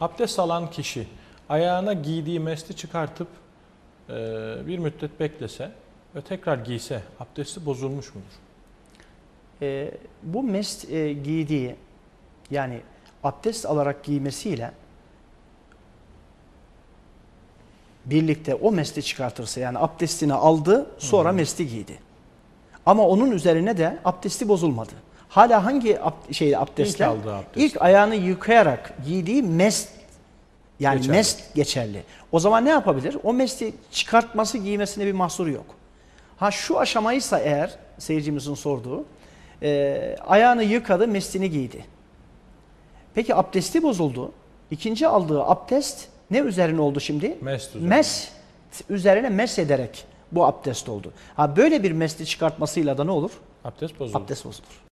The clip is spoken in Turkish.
Abdest alan kişi ayağına giydiği mesli çıkartıp e, bir müddet beklese ve tekrar giyse abdesti bozulmuş mudur? Ee, bu mest e, giydiği yani abdest alarak giymesiyle birlikte o mesli çıkartırsa yani abdestini aldı sonra mesli giydi. Ama onun üzerine de abdesti bozulmadı. Hala hangi ab- şey abdestle? İlk aldığı abdest. İlk ayağını yıkayarak giydiği mest yani Geçerli. mest geçerli. O zaman ne yapabilir? O mesli çıkartması giymesine bir mahsuru yok. Ha şu aşamaysa eğer seyircimizin sorduğu e, ayağını yıkadı meslini giydi. Peki abdesti bozuldu. İkinci aldığı abdest ne üzerine oldu şimdi? Mest üzerine. Mes üzerine mes ederek bu abdest oldu. Ha böyle bir mesli çıkartmasıyla da ne olur? Abdest bozuldu. Abdest bozulur.